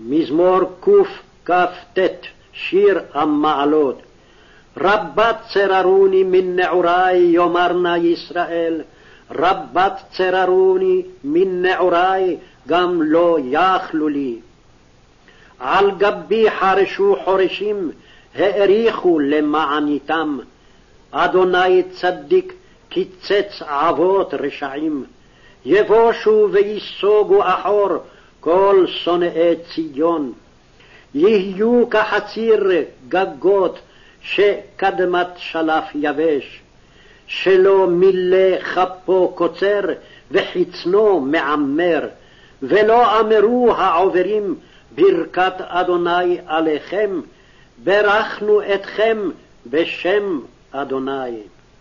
מזמור קכ"ט, שיר המעלות. רבת צררוני מן נעורי, יאמרנה ישראל, רבת צררוני מן נעורי, גם לא יכלו לי. על גבי חרשו חורשים, האריכו למעניתם. אדוני צדיק קיצץ אבות רשעים. יבושו וייסוגו אחור כל שונאי ציון. יהיו כחציר גגות שקדמת שלף יבש, שלא מילא כפו קוצר וחצנו מעמר, ולא אמרו העוברים ברכת אדוני עליכם, ברכנו אתכם בשם אדוני.